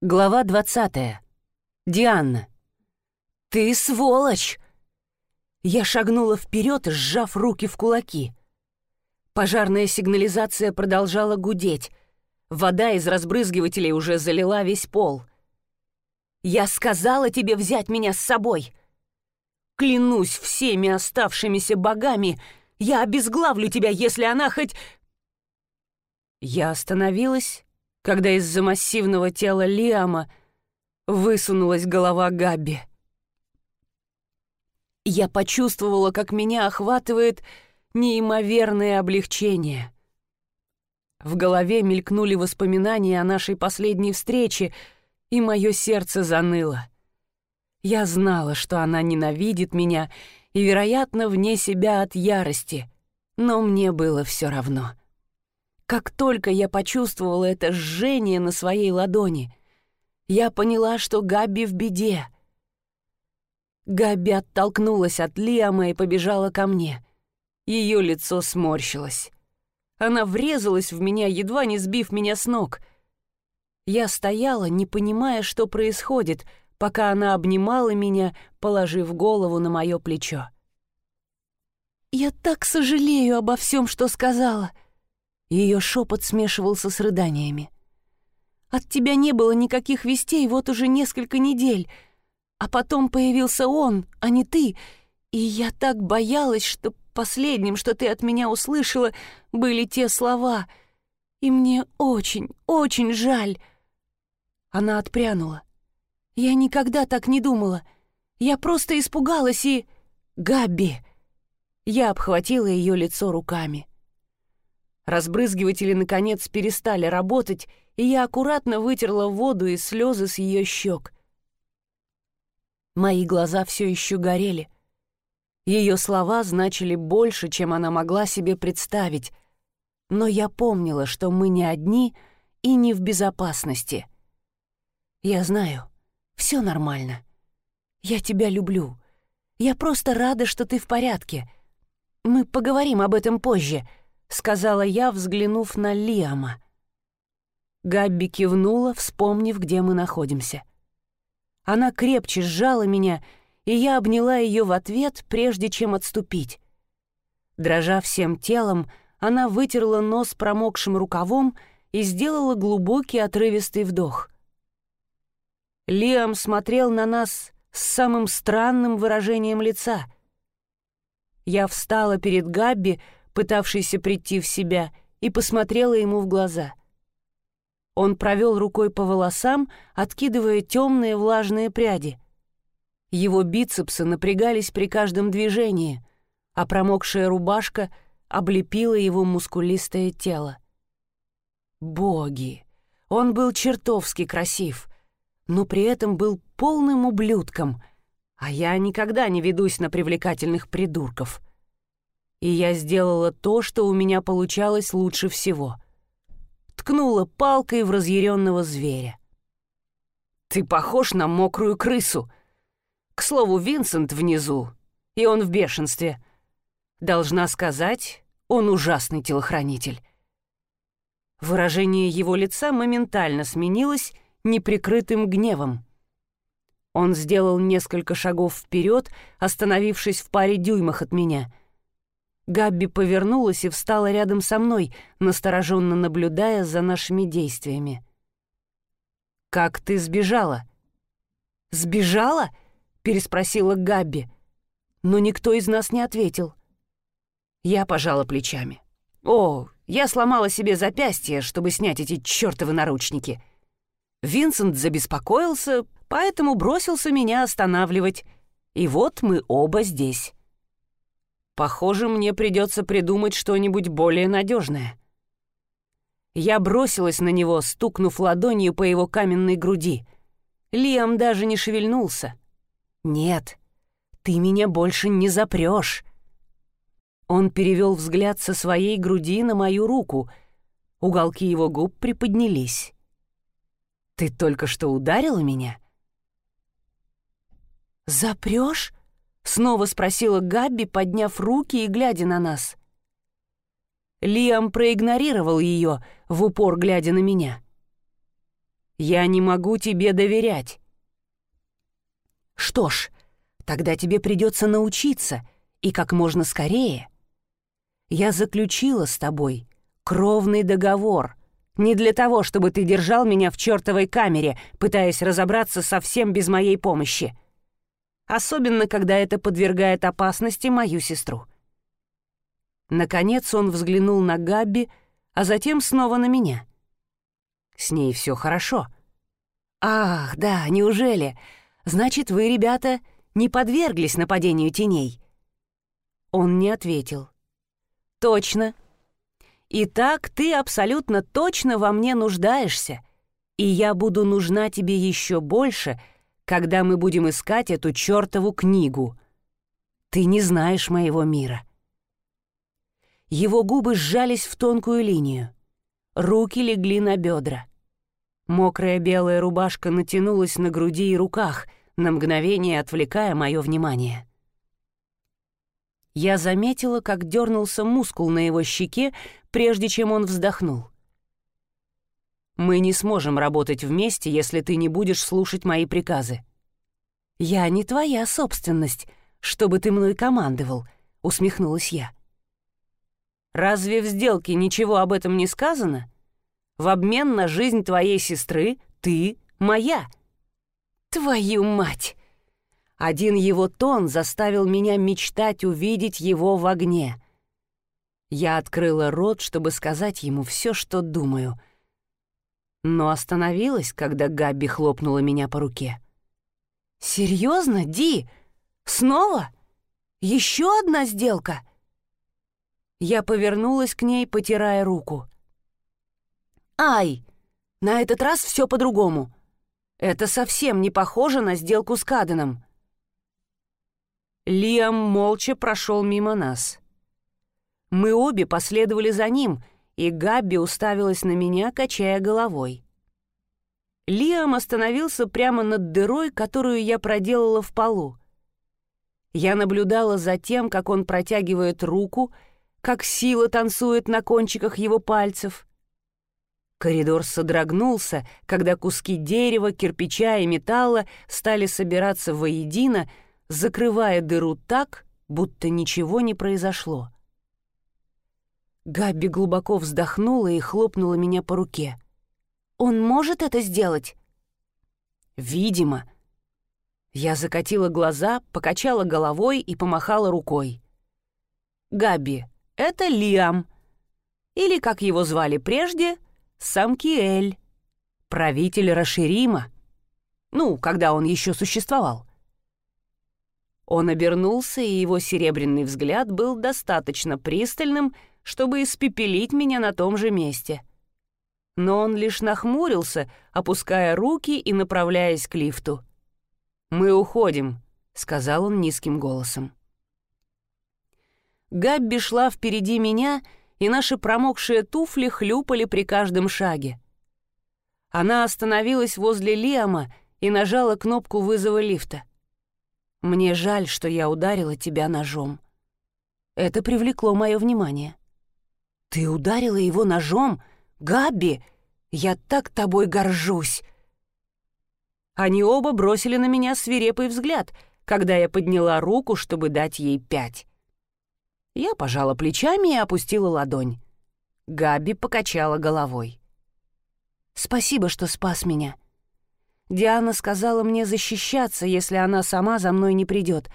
Глава 20. Диана. «Ты сволочь!» Я шагнула вперед, сжав руки в кулаки. Пожарная сигнализация продолжала гудеть. Вода из разбрызгивателей уже залила весь пол. «Я сказала тебе взять меня с собой!» «Клянусь всеми оставшимися богами, я обезглавлю тебя, если она хоть...» Я остановилась когда из-за массивного тела Лиама высунулась голова Габи. Я почувствовала, как меня охватывает неимоверное облегчение. В голове мелькнули воспоминания о нашей последней встрече, и мое сердце заныло. Я знала, что она ненавидит меня и, вероятно, вне себя от ярости, но мне было все равно. Как только я почувствовала это жжение на своей ладони, я поняла, что Габи в беде. Габи оттолкнулась от Лиама и побежала ко мне. Ее лицо сморщилось. Она врезалась в меня, едва не сбив меня с ног. Я стояла, не понимая, что происходит, пока она обнимала меня, положив голову на мое плечо. «Я так сожалею обо всем, что сказала», ее шепот смешивался с рыданиями. «От тебя не было никаких вестей вот уже несколько недель, а потом появился он, а не ты, и я так боялась, что последним, что ты от меня услышала, были те слова, и мне очень, очень жаль». Она отпрянула. «Я никогда так не думала. Я просто испугалась и...» «Габи!» Я обхватила ее лицо руками. Разбрызгиватели, наконец, перестали работать, и я аккуратно вытерла воду и слезы с ее щек. Мои глаза все еще горели. Ее слова значили больше, чем она могла себе представить, но я помнила, что мы не одни и не в безопасности. Я знаю, все нормально. Я тебя люблю. Я просто рада, что ты в порядке. Мы поговорим об этом позже —— сказала я, взглянув на Лиама. Габби кивнула, вспомнив, где мы находимся. Она крепче сжала меня, и я обняла ее в ответ, прежде чем отступить. Дрожа всем телом, она вытерла нос промокшим рукавом и сделала глубокий отрывистый вдох. Лиам смотрел на нас с самым странным выражением лица. Я встала перед Габби, пытавшийся прийти в себя, и посмотрела ему в глаза. Он провел рукой по волосам, откидывая темные влажные пряди. Его бицепсы напрягались при каждом движении, а промокшая рубашка облепила его мускулистое тело. Боги! Он был чертовски красив, но при этом был полным ублюдком, а я никогда не ведусь на привлекательных придурков — и я сделала то, что у меня получалось лучше всего. Ткнула палкой в разъяренного зверя. «Ты похож на мокрую крысу!» К слову, Винсент внизу, и он в бешенстве. Должна сказать, он ужасный телохранитель. Выражение его лица моментально сменилось неприкрытым гневом. Он сделал несколько шагов вперед, остановившись в паре дюймах от меня — Габби повернулась и встала рядом со мной, настороженно наблюдая за нашими действиями. «Как ты сбежала?» «Сбежала?» — переспросила Габби. Но никто из нас не ответил. Я пожала плечами. «О, я сломала себе запястье, чтобы снять эти чертовы наручники». Винсент забеспокоился, поэтому бросился меня останавливать. И вот мы оба здесь. Похоже, мне придется придумать что-нибудь более надежное. Я бросилась на него, стукнув ладонью по его каменной груди. Лиам даже не шевельнулся. «Нет, ты меня больше не запрешь. Он перевел взгляд со своей груди на мою руку. Уголки его губ приподнялись. «Ты только что ударила меня?» «Запрешь?» Снова спросила Габби, подняв руки и глядя на нас. Лиам проигнорировал ее, в упор глядя на меня. Я не могу тебе доверять». «Что ж, тогда тебе придется научиться, и как можно скорее. Я заключила с тобой кровный договор, не для того, чтобы ты держал меня в чертовой камере, пытаясь разобраться совсем без моей помощи. Особенно, когда это подвергает опасности мою сестру». Наконец он взглянул на Габби, а затем снова на меня. «С ней все хорошо». «Ах, да, неужели? Значит, вы, ребята, не подверглись нападению теней?» Он не ответил. «Точно. Итак, ты абсолютно точно во мне нуждаешься, и я буду нужна тебе еще больше, когда мы будем искать эту чертову книгу. Ты не знаешь моего мира». Его губы сжались в тонкую линию. Руки легли на бедра. Мокрая белая рубашка натянулась на груди и руках, на мгновение отвлекая мое внимание. Я заметила, как дернулся мускул на его щеке, прежде чем он вздохнул. «Мы не сможем работать вместе, если ты не будешь слушать мои приказы». «Я не твоя собственность, чтобы ты мной командовал», — усмехнулась я. «Разве в сделке ничего об этом не сказано?» В обмен на жизнь твоей сестры ты моя. Твою мать! Один его тон заставил меня мечтать увидеть его в огне. Я открыла рот, чтобы сказать ему все, что думаю. Но остановилась, когда Габи хлопнула меня по руке. «Серьезно, Ди? Снова? Еще одна сделка?» Я повернулась к ней, потирая руку. Ай! На этот раз все по-другому. Это совсем не похоже на сделку с Каденом. Лиам молча прошел мимо нас. Мы обе последовали за ним, и Габби уставилась на меня, качая головой. Лиам остановился прямо над дырой, которую я проделала в полу. Я наблюдала за тем, как он протягивает руку, как сила танцует на кончиках его пальцев. Коридор содрогнулся, когда куски дерева, кирпича и металла стали собираться воедино, закрывая дыру так, будто ничего не произошло. Габби глубоко вздохнула и хлопнула меня по руке. «Он может это сделать?» «Видимо». Я закатила глаза, покачала головой и помахала рукой. «Габи, это Лиам. Или, как его звали прежде, — Самкиэль, правитель Раширима. Ну, когда он еще существовал. Он обернулся, и его серебряный взгляд был достаточно пристальным, чтобы испепелить меня на том же месте. Но он лишь нахмурился, опуская руки и направляясь к лифту. «Мы уходим», — сказал он низким голосом. Габби шла впереди меня, — и наши промокшие туфли хлюпали при каждом шаге. Она остановилась возле Лиама и нажала кнопку вызова лифта. «Мне жаль, что я ударила тебя ножом». Это привлекло мое внимание. «Ты ударила его ножом? Габби? Я так тобой горжусь!» Они оба бросили на меня свирепый взгляд, когда я подняла руку, чтобы дать ей пять. Я пожала плечами и опустила ладонь. Габи покачала головой. «Спасибо, что спас меня. Диана сказала мне защищаться, если она сама за мной не придет.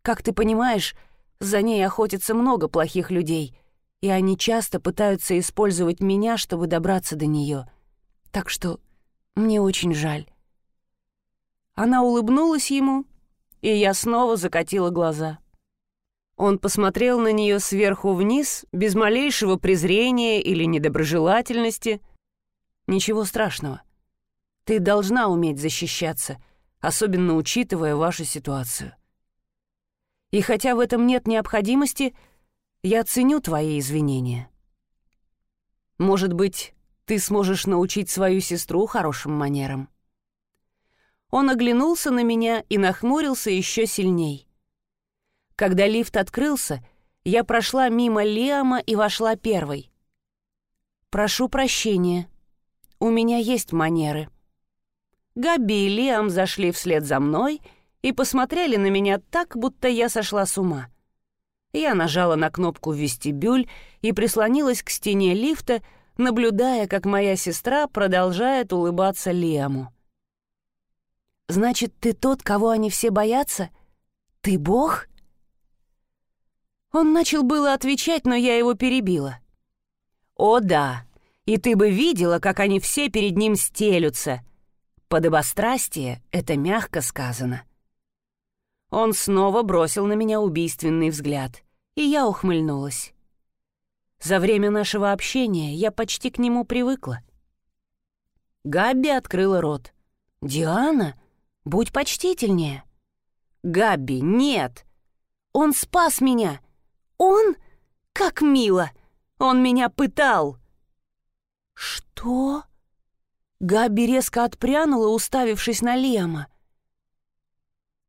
Как ты понимаешь, за ней охотится много плохих людей, и они часто пытаются использовать меня, чтобы добраться до нее. Так что мне очень жаль». Она улыбнулась ему, и я снова закатила глаза. Он посмотрел на нее сверху вниз, без малейшего презрения или недоброжелательности. «Ничего страшного. Ты должна уметь защищаться, особенно учитывая вашу ситуацию. И хотя в этом нет необходимости, я ценю твои извинения. Может быть, ты сможешь научить свою сестру хорошим манерам». Он оглянулся на меня и нахмурился еще сильней. Когда лифт открылся, я прошла мимо Лиама и вошла первой. «Прошу прощения». у меня есть манеры. Габи и Лиам зашли вслед за мной и посмотрели на меня так, будто я сошла с ума. Я нажала на кнопку «Вестибюль» и прислонилась к стене лифта, наблюдая, как моя сестра продолжает улыбаться Лиаму. «Значит, ты тот, кого они все боятся? Ты бог?» Он начал было отвечать, но я его перебила. «О да, и ты бы видела, как они все перед ним стелются. Подобострастие — это мягко сказано». Он снова бросил на меня убийственный взгляд, и я ухмыльнулась. За время нашего общения я почти к нему привыкла. Габби открыла рот. «Диана, будь почтительнее». «Габби, нет! Он спас меня! Он? Как мило! Он меня пытал!» «Что?» Габи резко отпрянула, уставившись на Лема.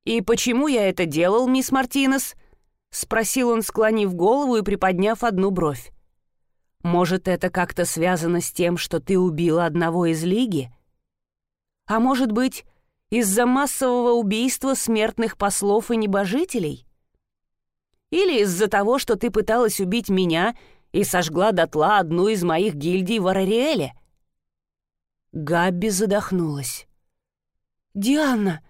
«И почему я это делал, мисс Мартинес?» — спросил он, склонив голову и приподняв одну бровь. «Может, это как-то связано с тем, что ты убила одного из Лиги? А может быть, из-за массового убийства смертных послов и небожителей? Или из-за того, что ты пыталась убить меня и сожгла дотла одну из моих гильдий в Арариэле?» Габби задохнулась. «Диана!»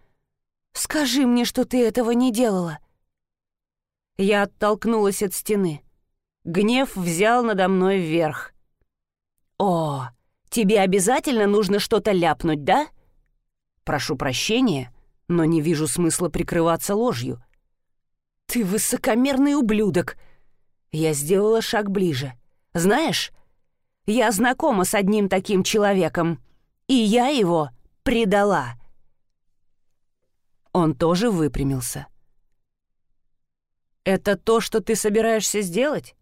Скажи мне, что ты этого не делала!» Я оттолкнулась от стены. Гнев взял надо мной вверх. «О, тебе обязательно нужно что-то ляпнуть, да?» «Прошу прощения, но не вижу смысла прикрываться ложью». «Ты высокомерный ублюдок!» Я сделала шаг ближе. «Знаешь, я знакома с одним таким человеком, и я его предала». Он тоже выпрямился. «Это то, что ты собираешься сделать?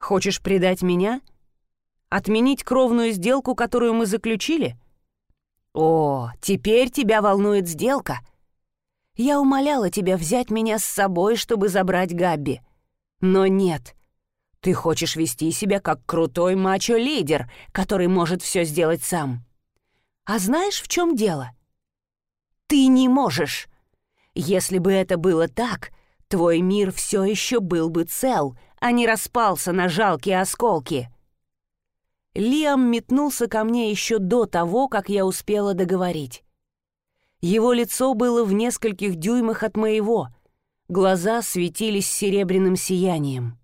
Хочешь предать меня? Отменить кровную сделку, которую мы заключили? О, теперь тебя волнует сделка. Я умоляла тебя взять меня с собой, чтобы забрать Габби. Но нет. Ты хочешь вести себя как крутой мачо-лидер, который может все сделать сам. А знаешь, в чем дело? Ты не можешь. Если бы это было так, твой мир все еще был бы цел, а не распался на жалкие осколки. Лиам метнулся ко мне еще до того, как я успела договорить. Его лицо было в нескольких дюймах от моего, глаза светились серебряным сиянием.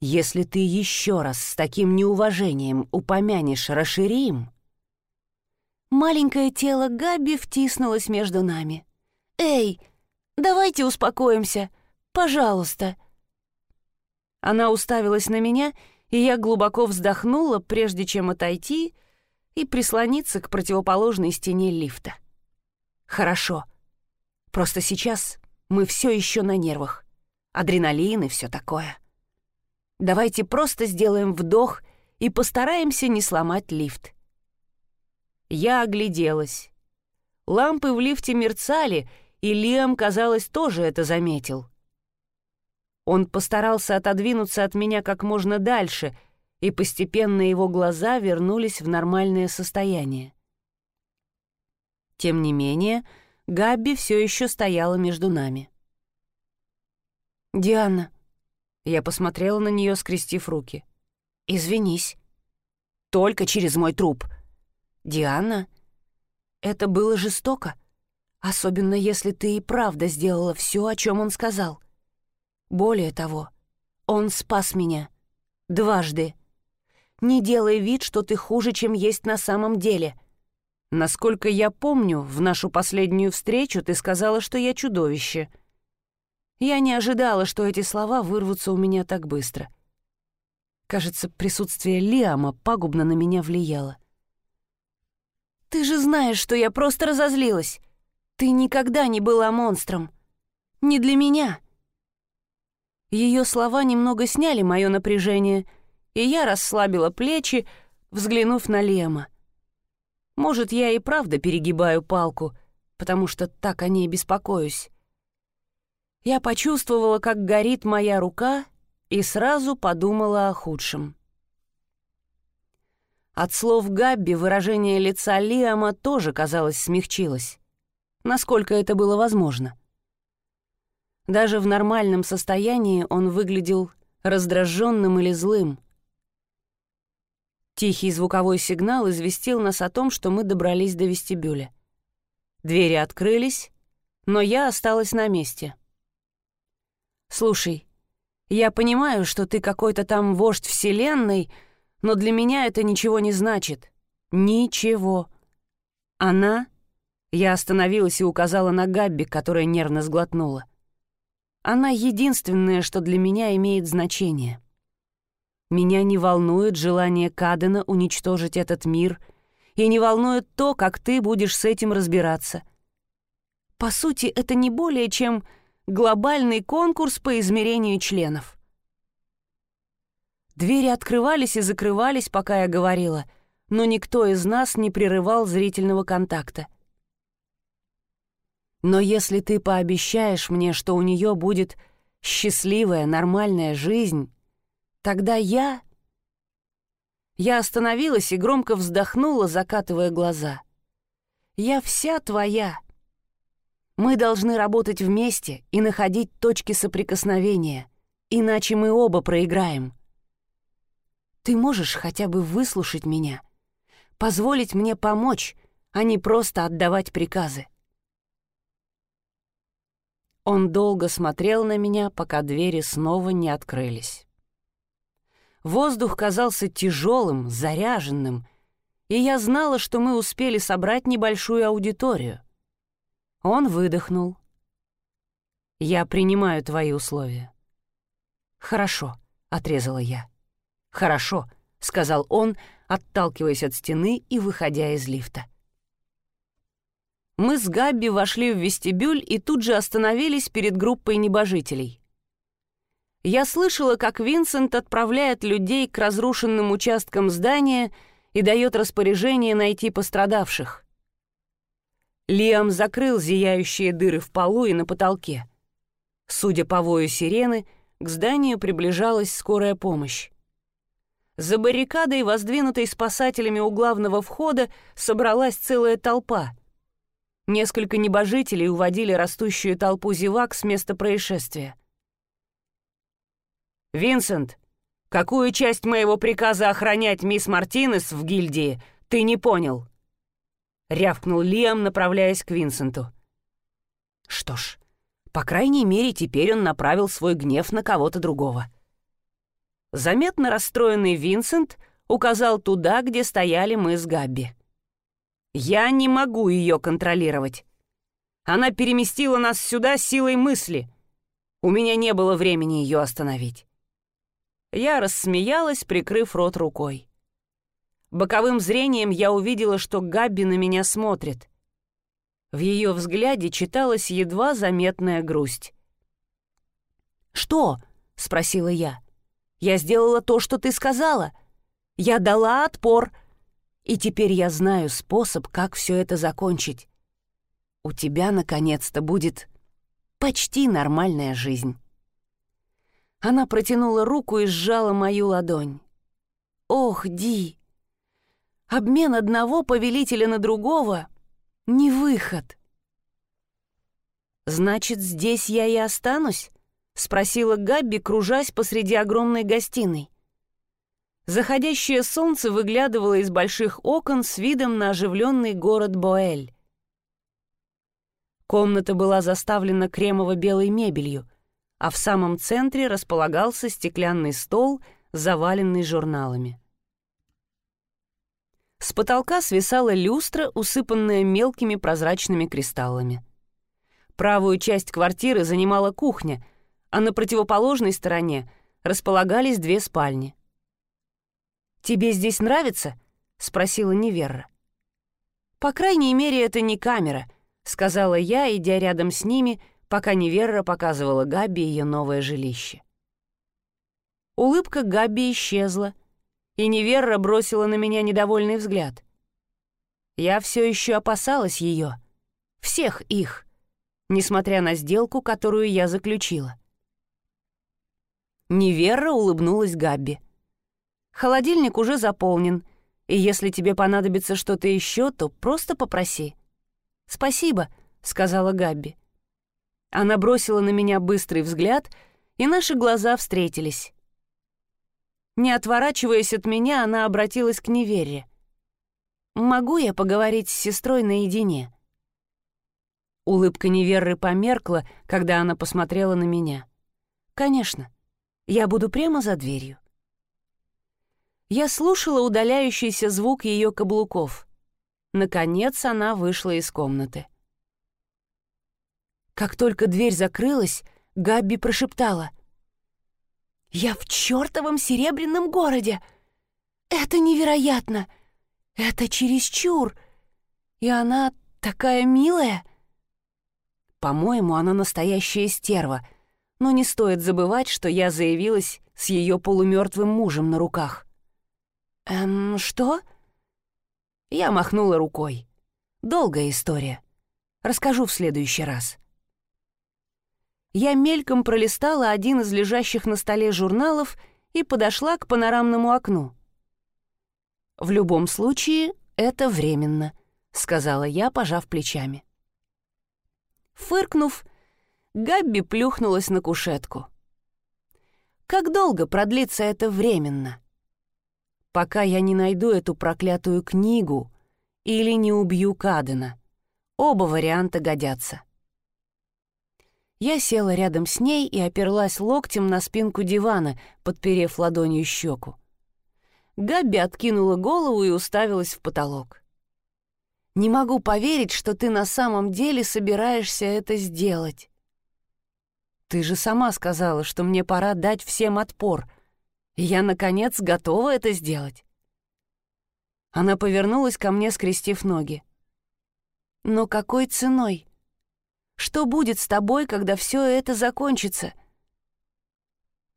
«Если ты еще раз с таким неуважением упомянешь Раширим...» Маленькое тело Габи втиснулось между нами. «Эй, давайте успокоимся, пожалуйста!» Она уставилась на меня, и я глубоко вздохнула, прежде чем отойти и прислониться к противоположной стене лифта. «Хорошо. Просто сейчас мы все еще на нервах. Адреналин и все такое. Давайте просто сделаем вдох и постараемся не сломать лифт. Я огляделась. Лампы в лифте мерцали, и Лиам, казалось, тоже это заметил. Он постарался отодвинуться от меня как можно дальше, и постепенно его глаза вернулись в нормальное состояние. Тем не менее, Габби все еще стояла между нами. «Диана», — я посмотрела на нее, скрестив руки, — «извинись». «Только через мой труп», «Диана, это было жестоко, особенно если ты и правда сделала все, о чем он сказал. Более того, он спас меня. Дважды. Не делай вид, что ты хуже, чем есть на самом деле. Насколько я помню, в нашу последнюю встречу ты сказала, что я чудовище. Я не ожидала, что эти слова вырвутся у меня так быстро. Кажется, присутствие Лиама пагубно на меня влияло. Ты же знаешь, что я просто разозлилась. Ты никогда не была монстром. Не для меня. Ее слова немного сняли мое напряжение, и я расслабила плечи, взглянув на Лема. Может, я и правда перегибаю палку, потому что так о ней беспокоюсь. Я почувствовала, как горит моя рука, и сразу подумала о худшем. От слов Габби выражение лица Лиама тоже, казалось, смягчилось. Насколько это было возможно. Даже в нормальном состоянии он выглядел раздраженным или злым. Тихий звуковой сигнал известил нас о том, что мы добрались до вестибюля. Двери открылись, но я осталась на месте. «Слушай, я понимаю, что ты какой-то там вождь Вселенной, но для меня это ничего не значит. Ничего. Она...» Я остановилась и указала на Габби, которая нервно сглотнула. «Она единственное, что для меня имеет значение. Меня не волнует желание Кадена уничтожить этот мир и не волнует то, как ты будешь с этим разбираться. По сути, это не более чем глобальный конкурс по измерению членов. Двери открывались и закрывались, пока я говорила, но никто из нас не прерывал зрительного контакта. Но если ты пообещаешь мне, что у нее будет счастливая, нормальная жизнь, тогда я... Я остановилась и громко вздохнула, закатывая глаза. «Я вся твоя. Мы должны работать вместе и находить точки соприкосновения, иначе мы оба проиграем. Ты можешь хотя бы выслушать меня, позволить мне помочь, а не просто отдавать приказы. Он долго смотрел на меня, пока двери снова не открылись. Воздух казался тяжелым, заряженным, и я знала, что мы успели собрать небольшую аудиторию. Он выдохнул. «Я принимаю твои условия». «Хорошо», — отрезала я. «Хорошо», — сказал он, отталкиваясь от стены и выходя из лифта. Мы с Габби вошли в вестибюль и тут же остановились перед группой небожителей. Я слышала, как Винсент отправляет людей к разрушенным участкам здания и дает распоряжение найти пострадавших. Лиам закрыл зияющие дыры в полу и на потолке. Судя по вою сирены, к зданию приближалась скорая помощь. За баррикадой, воздвинутой спасателями у главного входа, собралась целая толпа. Несколько небожителей уводили растущую толпу зевак с места происшествия. «Винсент, какую часть моего приказа охранять мисс Мартинес в гильдии ты не понял?» — рявкнул Лиам, направляясь к Винсенту. Что ж, по крайней мере, теперь он направил свой гнев на кого-то другого. Заметно расстроенный Винсент указал туда, где стояли мы с Габби. «Я не могу ее контролировать. Она переместила нас сюда силой мысли. У меня не было времени ее остановить». Я рассмеялась, прикрыв рот рукой. Боковым зрением я увидела, что Габби на меня смотрит. В ее взгляде читалась едва заметная грусть. «Что?» — спросила я. «Я сделала то, что ты сказала. Я дала отпор, и теперь я знаю способ, как все это закончить. У тебя, наконец-то, будет почти нормальная жизнь». Она протянула руку и сжала мою ладонь. «Ох, Ди, Обмен одного повелителя на другого — не выход. «Значит, здесь я и останусь?» — спросила Габби, кружась посреди огромной гостиной. Заходящее солнце выглядывало из больших окон с видом на оживленный город Боэль. Комната была заставлена кремово-белой мебелью, а в самом центре располагался стеклянный стол, заваленный журналами. С потолка свисала люстра, усыпанная мелкими прозрачными кристаллами. Правую часть квартиры занимала кухня, а на противоположной стороне располагались две спальни. «Тебе здесь нравится?» — спросила Неверра. «По крайней мере, это не камера», — сказала я, идя рядом с ними, пока Неверра показывала Габи ее новое жилище. Улыбка Габи исчезла — и Неверра бросила на меня недовольный взгляд. Я все еще опасалась ее, всех их, несмотря на сделку, которую я заключила. Неверра улыбнулась Габби. Холодильник уже заполнен, И если тебе понадобится что-то еще, то просто попроси». «Спасибо», — сказала Габби. Она бросила на меня быстрый взгляд, и наши глаза встретились. Не отворачиваясь от меня, она обратилась к невере. «Могу я поговорить с сестрой наедине?» Улыбка неверы померкла, когда она посмотрела на меня. «Конечно. Я буду прямо за дверью». Я слушала удаляющийся звук ее каблуков. Наконец она вышла из комнаты. Как только дверь закрылась, Габби прошептала. «Я в чертовом серебряном городе! Это невероятно! Это чересчур! И она такая милая!» По-моему, она настоящая стерва, но не стоит забывать, что я заявилась с ее полумертвым мужем на руках. «Эм, что?» Я махнула рукой. Долгая история. Расскажу в следующий раз. Я мельком пролистала один из лежащих на столе журналов и подошла к панорамному окну. «В любом случае, это временно», — сказала я, пожав плечами. Фыркнув, Габби плюхнулась на кушетку. «Как долго продлится это временно?» «Пока я не найду эту проклятую книгу или не убью Кадена. Оба варианта годятся». Я села рядом с ней и оперлась локтем на спинку дивана, подперев ладонью щеку. Габби откинула голову и уставилась в потолок. Не могу поверить, что ты на самом деле собираешься это сделать. Ты же сама сказала, что мне пора дать всем отпор. Я, наконец, готова это сделать. Она повернулась ко мне, скрестив ноги. Но какой ценой? Что будет с тобой, когда все это закончится?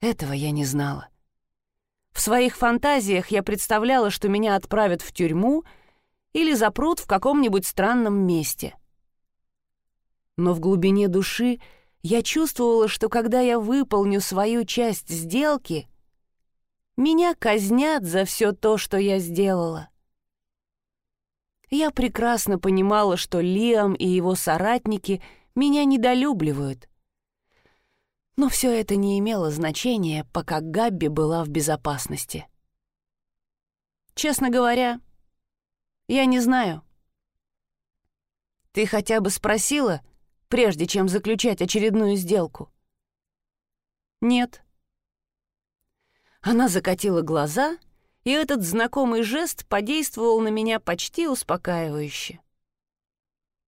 Этого я не знала. В своих фантазиях я представляла, что меня отправят в тюрьму — или запрут в каком-нибудь странном месте. Но в глубине души я чувствовала, что когда я выполню свою часть сделки, меня казнят за все то, что я сделала. Я прекрасно понимала, что Лиам и его соратники меня недолюбливают. Но все это не имело значения, пока Габби была в безопасности. Честно говоря, я не знаю. Ты хотя бы спросила, прежде чем заключать очередную сделку? Нет. Она закатила глаза, и этот знакомый жест подействовал на меня почти успокаивающе.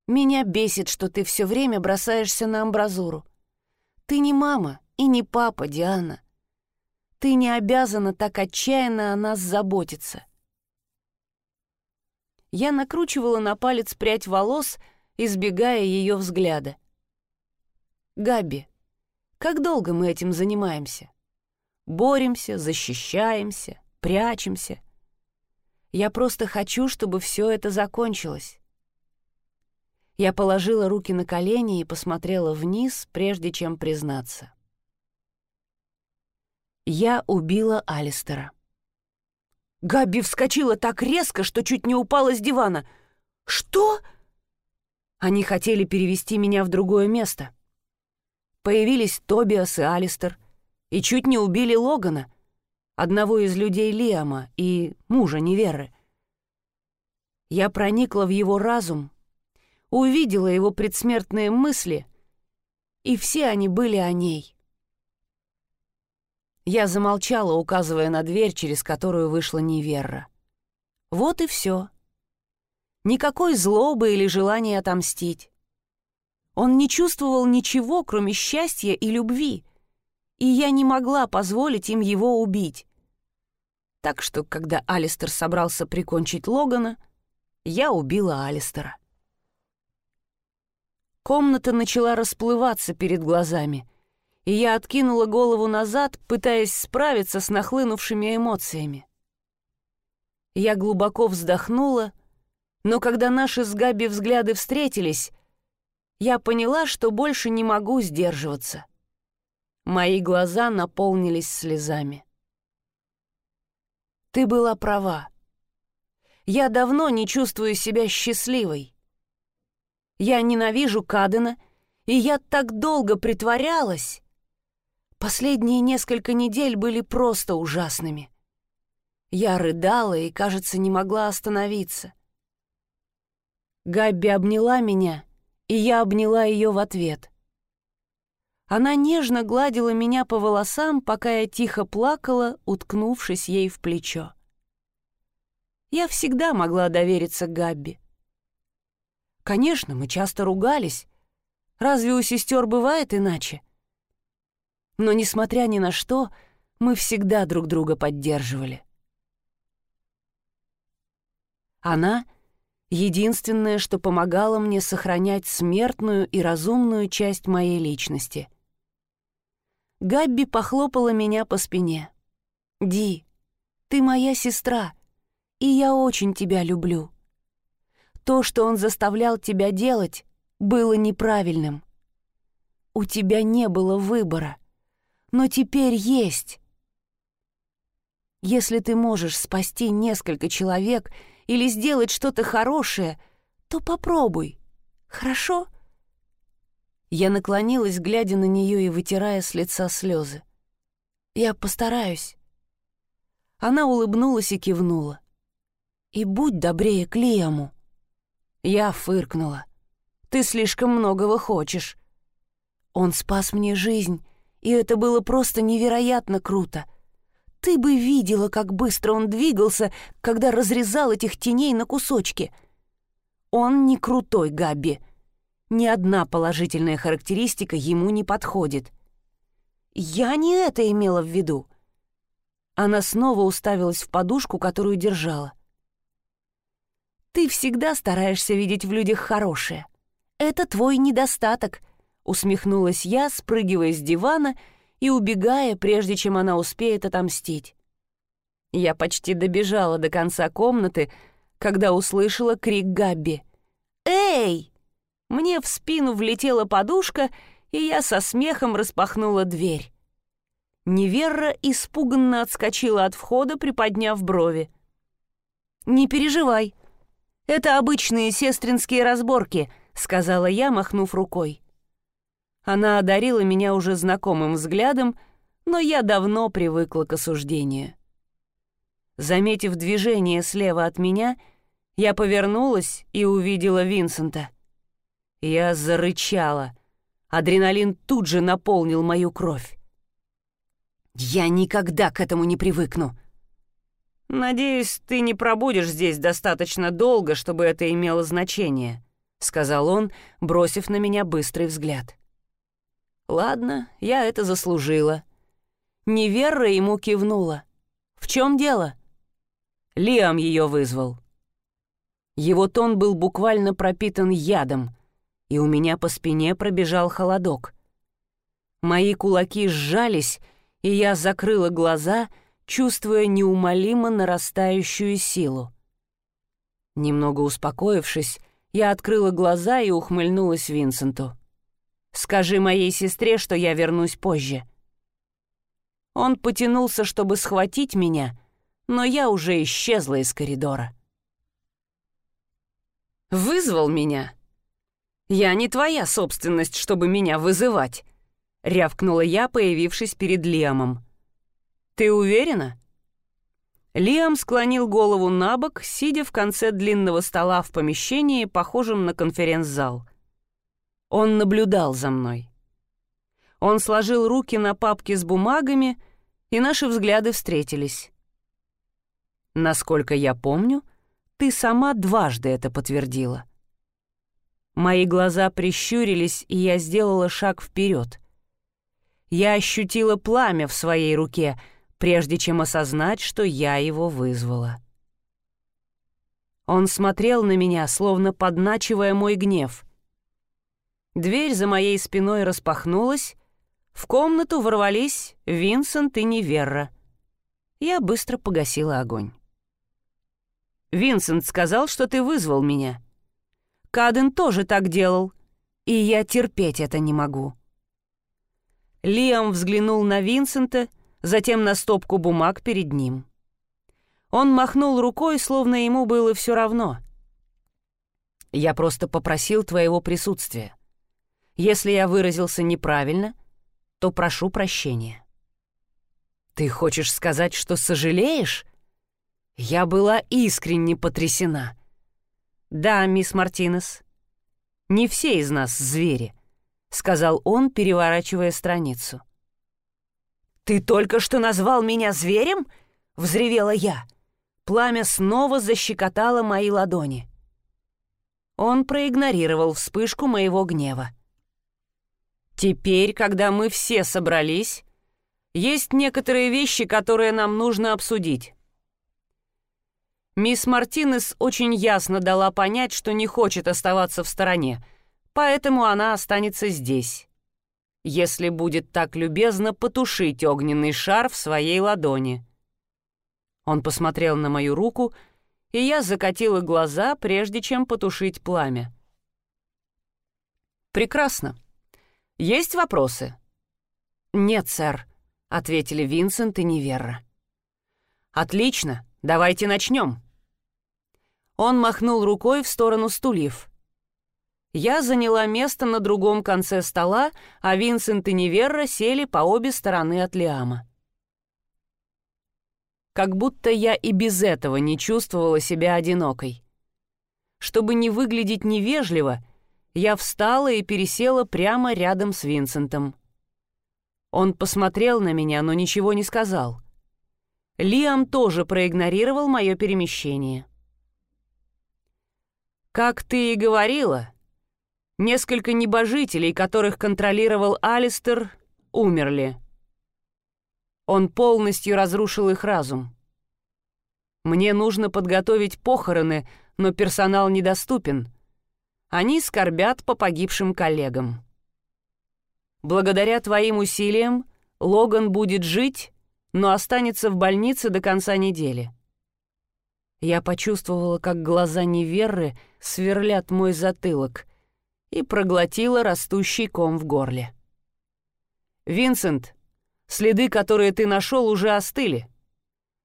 Меня бесит, что ты все время бросаешься на амбразуру. Ты не мама и не папа, Диана. Ты не обязана так отчаянно о нас заботиться я накручивала на палец прядь волос, избегая ее взгляда. «Габи, как долго мы этим занимаемся? Боремся, защищаемся, прячемся. Я просто хочу, чтобы все это закончилось». Я положила руки на колени и посмотрела вниз, прежде чем признаться. Я убила Алистера. Габи вскочила так резко, что чуть не упала с дивана. «Что?» Они хотели перевести меня в другое место. Появились Тобиас и Алистер, и чуть не убили Логана, одного из людей Лиама и мужа Неверы. Я проникла в его разум, увидела его предсмертные мысли, и все они были о ней. Я замолчала, указывая на дверь, через которую вышла Неверра. Вот и все. Никакой злобы или желания отомстить. Он не чувствовал ничего, кроме счастья и любви, и я не могла позволить им его убить. Так что, когда Алистер собрался прикончить Логана, я убила Алистера. Комната начала расплываться перед глазами — и я откинула голову назад, пытаясь справиться с нахлынувшими эмоциями. Я глубоко вздохнула, но когда наши с Габи взгляды встретились, я поняла, что больше не могу сдерживаться. Мои глаза наполнились слезами. «Ты была права. Я давно не чувствую себя счастливой. Я ненавижу Кадена, и я так долго притворялась. Последние несколько недель были просто ужасными. Я рыдала и, кажется, не могла остановиться. Габби обняла меня, и я обняла ее в ответ. Она нежно гладила меня по волосам, пока я тихо плакала, уткнувшись ей в плечо. Я всегда могла довериться Габби. Конечно, мы часто ругались. Разве у сестер бывает иначе? Но, несмотря ни на что, мы всегда друг друга поддерживали. Она — единственное, что помогало мне сохранять смертную и разумную часть моей личности. Габби похлопала меня по спине. «Ди, ты моя сестра, и я очень тебя люблю». То, что он заставлял тебя делать, было неправильным. У тебя не было выбора, но теперь есть. Если ты можешь спасти несколько человек или сделать что-то хорошее, то попробуй. Хорошо? Я наклонилась, глядя на нее и вытирая с лица слезы. Я постараюсь. Она улыбнулась и кивнула. И будь добрее к Лиаму. Я фыркнула. «Ты слишком многого хочешь». Он спас мне жизнь, и это было просто невероятно круто. Ты бы видела, как быстро он двигался, когда разрезал этих теней на кусочки. Он не крутой Габи. Ни одна положительная характеристика ему не подходит. Я не это имела в виду. Она снова уставилась в подушку, которую держала. Ты всегда стараешься видеть в людях хорошее. Это твой недостаток», — усмехнулась я, спрыгивая с дивана и убегая, прежде чем она успеет отомстить. Я почти добежала до конца комнаты, когда услышала крик Габби. «Эй!» Мне в спину влетела подушка, и я со смехом распахнула дверь. Неверра испуганно отскочила от входа, приподняв брови. «Не переживай, «Это обычные сестринские разборки», — сказала я, махнув рукой. Она одарила меня уже знакомым взглядом, но я давно привыкла к осуждению. Заметив движение слева от меня, я повернулась и увидела Винсента. Я зарычала. Адреналин тут же наполнил мою кровь. «Я никогда к этому не привыкну», «Надеюсь, ты не пробудешь здесь достаточно долго, чтобы это имело значение», — сказал он, бросив на меня быстрый взгляд. «Ладно, я это заслужила». Неверра ему кивнула. «В чем дело?» Лиам ее вызвал. Его тон был буквально пропитан ядом, и у меня по спине пробежал холодок. Мои кулаки сжались, и я закрыла глаза — чувствуя неумолимо нарастающую силу. Немного успокоившись, я открыла глаза и ухмыльнулась Винсенту. «Скажи моей сестре, что я вернусь позже». Он потянулся, чтобы схватить меня, но я уже исчезла из коридора. «Вызвал меня?» «Я не твоя собственность, чтобы меня вызывать», — рявкнула я, появившись перед Лиамом. «Ты уверена?» Лиам склонил голову на бок, сидя в конце длинного стола в помещении, похожем на конференц-зал. Он наблюдал за мной. Он сложил руки на папке с бумагами, и наши взгляды встретились. «Насколько я помню, ты сама дважды это подтвердила». Мои глаза прищурились, и я сделала шаг вперед. Я ощутила пламя в своей руке — прежде чем осознать, что я его вызвала. Он смотрел на меня, словно подначивая мой гнев. Дверь за моей спиной распахнулась, в комнату ворвались Винсент и Неверра. Я быстро погасила огонь. «Винсент сказал, что ты вызвал меня. Каден тоже так делал, и я терпеть это не могу». Лиам взглянул на Винсента — затем на стопку бумаг перед ним. Он махнул рукой, словно ему было все равно. «Я просто попросил твоего присутствия. Если я выразился неправильно, то прошу прощения». «Ты хочешь сказать, что сожалеешь?» Я была искренне потрясена. «Да, мисс Мартинес, не все из нас звери», — сказал он, переворачивая страницу. «Ты только что назвал меня зверем?» — взревела я. Пламя снова защекотало мои ладони. Он проигнорировал вспышку моего гнева. «Теперь, когда мы все собрались, есть некоторые вещи, которые нам нужно обсудить». Мисс Мартинес очень ясно дала понять, что не хочет оставаться в стороне, поэтому она останется здесь. Если будет так любезно потушить огненный шар в своей ладони. Он посмотрел на мою руку, и я закатила глаза, прежде чем потушить пламя. «Прекрасно. Есть вопросы?» «Нет, сэр», — ответили Винсент и Неверра. «Отлично, давайте начнем». Он махнул рукой в сторону стульев. Я заняла место на другом конце стола, а Винсент и Неверра сели по обе стороны от Лиама как будто я и без этого не чувствовала себя одинокой. Чтобы не выглядеть невежливо, я встала и пересела прямо рядом с Винсентом. Он посмотрел на меня, но ничего не сказал. Лиам тоже проигнорировал мое перемещение. «Как ты и говорила, несколько небожителей, которых контролировал Алистер, умерли», он полностью разрушил их разум. Мне нужно подготовить похороны, но персонал недоступен. Они скорбят по погибшим коллегам. Благодаря твоим усилиям Логан будет жить, но останется в больнице до конца недели. Я почувствовала, как глаза Неверы сверлят мой затылок и проглотила растущий ком в горле. «Винсент, Следы, которые ты нашел, уже остыли.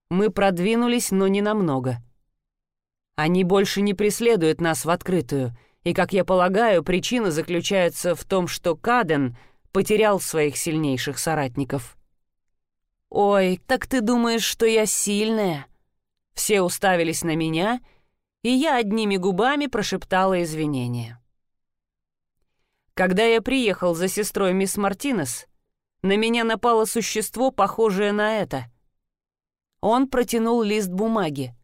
Мы продвинулись, но не намного. Они больше не преследуют нас в открытую, и, как я полагаю, причина заключается в том, что Каден потерял своих сильнейших соратников. «Ой, так ты думаешь, что я сильная?» Все уставились на меня, и я одними губами прошептала извинения. Когда я приехал за сестрой мисс Мартинес, на меня напало существо, похожее на это. Он протянул лист бумаги.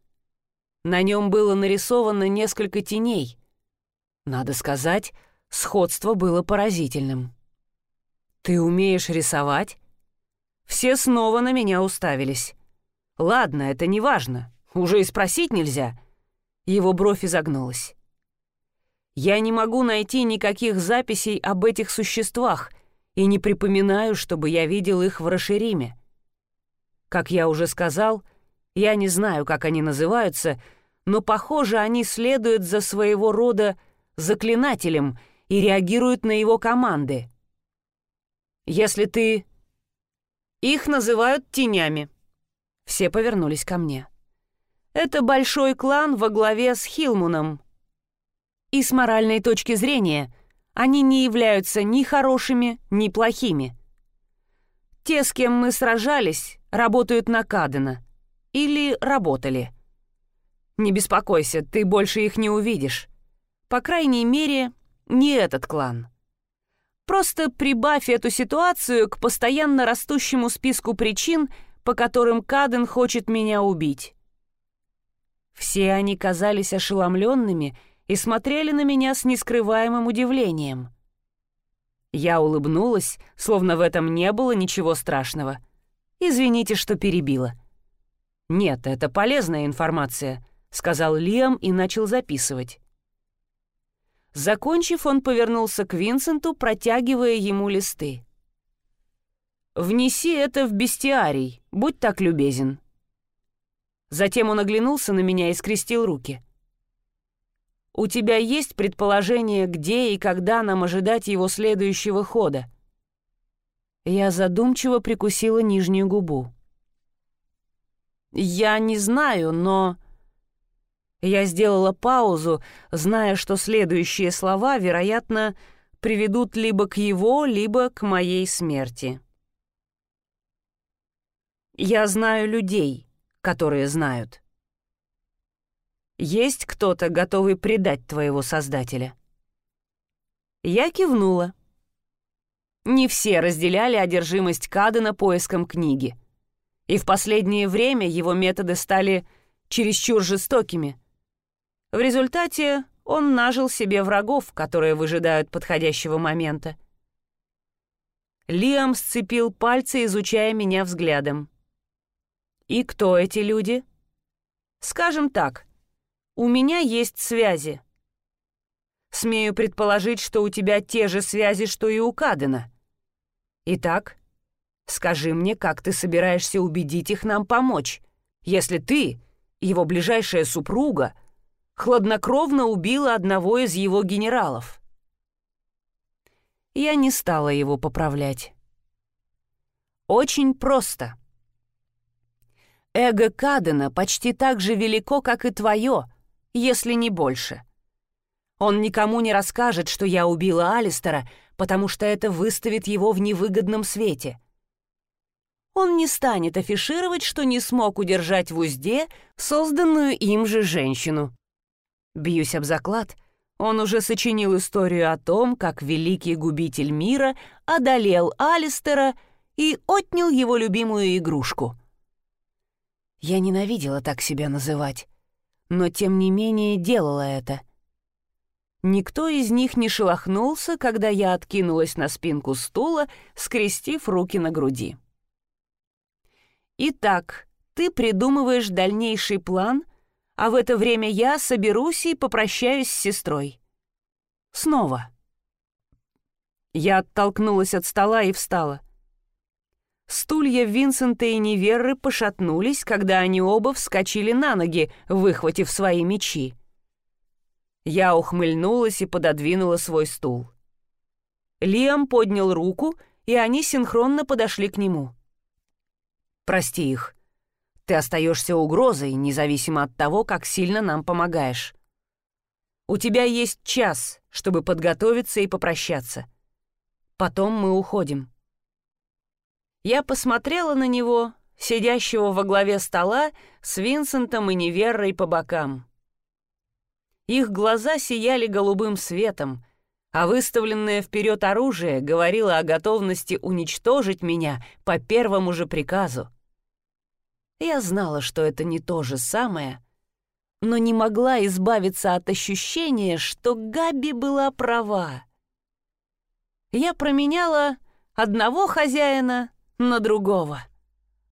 На нем было нарисовано несколько теней. Надо сказать, сходство было поразительным. «Ты умеешь рисовать?» Все снова на меня уставились. «Ладно, это не важно. Уже и спросить нельзя». Его бровь изогнулась. «Я не могу найти никаких записей об этих существах, и не припоминаю, чтобы я видел их в Рашериме. Как я уже сказал, я не знаю, как они называются, но, похоже, они следуют за своего рода заклинателем и реагируют на его команды. Если ты... Их называют тенями. Все повернулись ко мне. Это большой клан во главе с Хилмуном. И с моральной точки зрения они не являются ни хорошими, ни плохими. Те, с кем мы сражались, работают на Кадена. Или работали. Не беспокойся, ты больше их не увидишь. По крайней мере, не этот клан. Просто прибавь эту ситуацию к постоянно растущему списку причин, по которым Каден хочет меня убить. Все они казались ошеломленными и смотрели на меня с нескрываемым удивлением. Я улыбнулась, словно в этом не было ничего страшного. «Извините, что перебила». «Нет, это полезная информация», — сказал Лиам и начал записывать. Закончив, он повернулся к Винсенту, протягивая ему листы. «Внеси это в бестиарий, будь так любезен». Затем он оглянулся на меня и скрестил руки. У тебя есть предположение, где и когда нам ожидать его следующего хода?» Я задумчиво прикусила нижнюю губу. Я не знаю, но... Я сделала паузу, зная, что следующие слова, вероятно, приведут либо к его, либо к моей смерти. Я знаю людей, которые знают. Есть кто-то, готовый предать твоего создателя? Я кивнула. Не все разделяли одержимость Кадена поиском книги. И в последнее время его методы стали чересчур жестокими. В результате он нажил себе врагов, которые выжидают подходящего момента. Лиам сцепил пальцы, изучая меня взглядом. «И кто эти люди?» «Скажем так, у меня есть связи. Смею предположить, что у тебя те же связи, что и у Кадена. Итак, скажи мне, как ты собираешься убедить их нам помочь, если ты, его ближайшая супруга, хладнокровно убила одного из его генералов. Я не стала его поправлять. Очень просто. Эго Кадена почти так же велико, как и твое, если не больше. Он никому не расскажет, что я убила Алистера, потому что это выставит его в невыгодном свете. Он не станет афишировать, что не смог удержать в узде созданную им же женщину. Бьюсь об заклад, он уже сочинил историю о том, как великий губитель мира одолел Алистера и отнял его любимую игрушку. Я ненавидела так себя называть, но тем не менее делала это. Никто из них не шелохнулся, когда я откинулась на спинку стула, скрестив руки на груди. «Итак, ты придумываешь дальнейший план а в это время я соберусь и попрощаюсь с сестрой. Снова. Я оттолкнулась от стола и встала. Стулья Винсента и Неверры пошатнулись, когда они оба вскочили на ноги, выхватив свои мечи. Я ухмыльнулась и пододвинула свой стул. Лиам поднял руку, и они синхронно подошли к нему. «Прости их», ты остаешься угрозой, независимо от того, как сильно нам помогаешь. У тебя есть час, чтобы подготовиться и попрощаться. Потом мы уходим. Я посмотрела на него, сидящего во главе стола с Винсентом и Неверой по бокам. Их глаза сияли голубым светом, а выставленное вперед оружие говорило о готовности уничтожить меня по первому же приказу. Я знала, что это не то же самое, но не могла избавиться от ощущения, что Габи была права. Я променяла одного хозяина на другого.